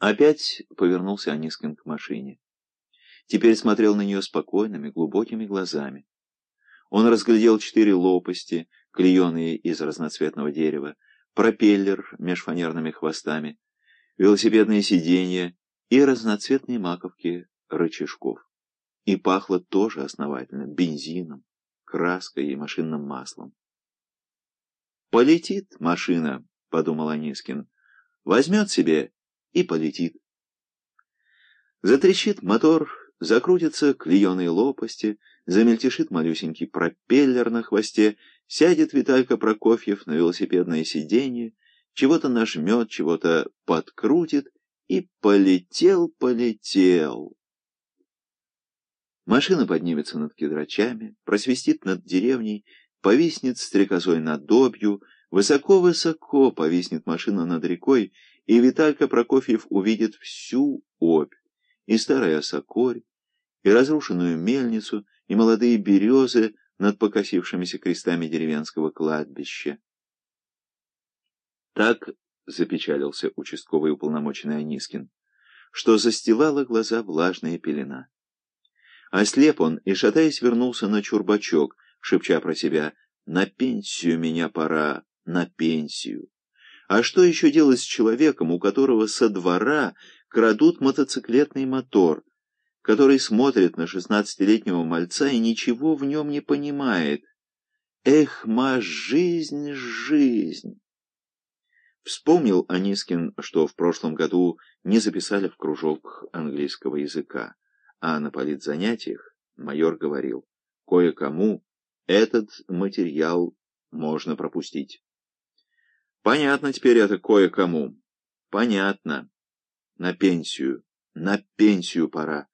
Опять повернулся Анискин к машине. Теперь смотрел на нее спокойными, глубокими глазами. Он разглядел четыре лопасти, клееные из разноцветного дерева, пропеллер меж фанерными хвостами, велосипедные сиденья и разноцветные маковки рычажков. И пахло тоже основательно бензином, краской и машинным маслом. «Полетит машина», — подумал Анискин, — «возьмет себе и полетит». Затрещит мотор, закрутятся клееные лопасти, замельтешит малюсенький пропеллер на хвосте, сядет Виталька Прокофьев на велосипедное сиденье, чего-то нажмет, чего-то подкрутит и полетел, полетел. Машина поднимется над кедрачами, просвистит над деревней, повиснет стрекозой над добью, высоко-высоко повиснет машина над рекой, и Виталька Прокофьев увидит всю обь, и старый осокорь, и разрушенную мельницу, и молодые березы над покосившимися крестами деревенского кладбища. Так запечалился участковый уполномоченный Анискин, что застилала глаза влажная пелена. Ослеп он и, шатаясь, вернулся на чурбачок, шепча про себя «На пенсию меня пора, на пенсию». А что еще делать с человеком, у которого со двора крадут мотоциклетный мотор, который смотрит на шестнадцатилетнего мальца и ничего в нем не понимает? Эх, ма, жизнь, жизнь! Вспомнил Анискин, что в прошлом году не записали в кружок английского языка, а на политзанятиях майор говорил, кое-кому этот материал можно пропустить. Понятно теперь это кое-кому. Понятно. На пенсию. На пенсию пора.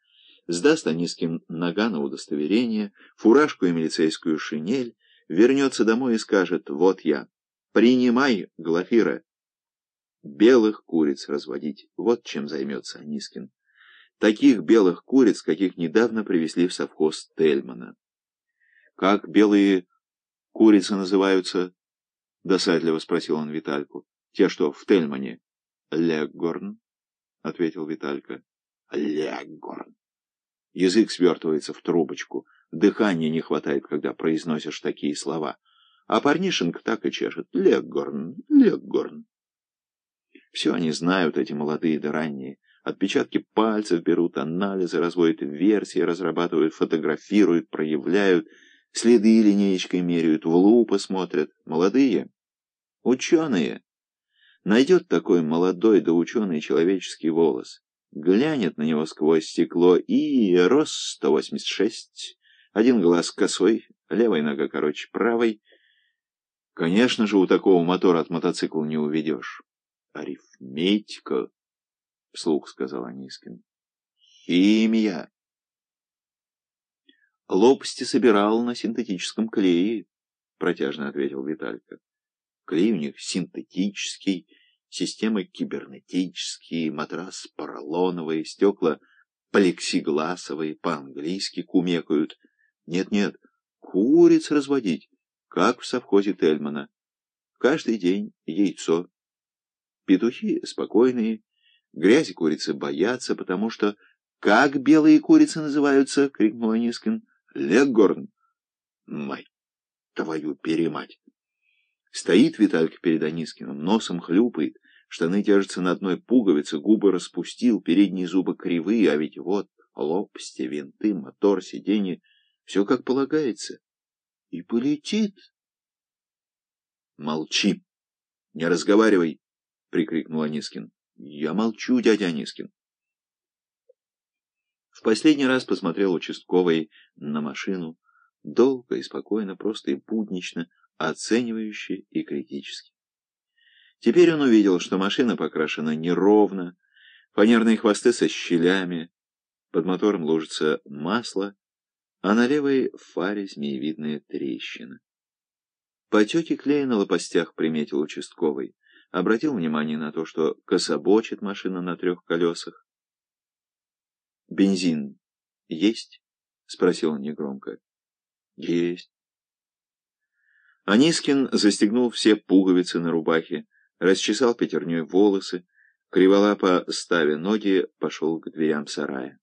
Сдаст Анискин нога на удостоверение, фуражку и милицейскую шинель, вернется домой и скажет «Вот я». Принимай, Глафира. Белых куриц разводить. Вот чем займется Анискин. Таких белых куриц, каких недавно привезли в совхоз Тельмана. Как белые курицы называются? Досадливо спросил он Витальку. Те, что в Тельмане. Леггорн, ответил Виталька. Леггорн. Язык свертывается в трубочку. Дыхания не хватает, когда произносишь такие слова. А парнишенка так и чешет. Леггорн, Леггорн. Все они знают, эти молодые да ранние. Отпечатки пальцев берут, анализы разводят, версии разрабатывают, фотографируют, проявляют, следы линеечкой меряют, в лупы смотрят. Молодые. Ученые. Найдет такой молодой да ученый человеческий волос. Глянет на него сквозь стекло и рост 186. Один глаз косой, левая нога короче правой. Конечно же, у такого мотора от мотоцикла не уведешь. Арифметика, — вслух сказал Анискин. Химия. Лопасти собирал на синтетическом клее, — протяжно ответил Виталька. Них синтетический, системы кибернетические, матрас поролоновые, стекла плексигласовые, по-английски кумекают. Нет-нет, куриц разводить, как в совхозе Тельмана. Каждый день яйцо. Петухи спокойные, грязи курицы боятся, потому что... «Как белые курицы называются?» — крикнул Анискин. «Леггорн!» «Мать твою перемать!» Стоит Виталька перед Анискиным, носом хлюпает, штаны держатся на одной пуговице, губы распустил, передние зубы кривые, а ведь вот лопасти, винты, мотор, сиденье, все как полагается. И полетит. «Молчи! Не разговаривай!» — прикрикнул Анискин. «Я молчу, дядя Анискин». В последний раз посмотрел участковый на машину, долго и спокойно, просто и буднично, оценивающе и критически. Теперь он увидел, что машина покрашена неровно, фанерные хвосты со щелями, под мотором ложится масло, а на левой фаре змеевидная трещина. Потеки клея на лопастях приметил участковый обратил внимание на то, что кособочит машина на трех колесах. «Бензин есть?» — спросил он негромко. «Есть». Анискин застегнул все пуговицы на рубахе, расчесал пятерней волосы, Криволапо, ставя ноги, пошел к дверям сарая.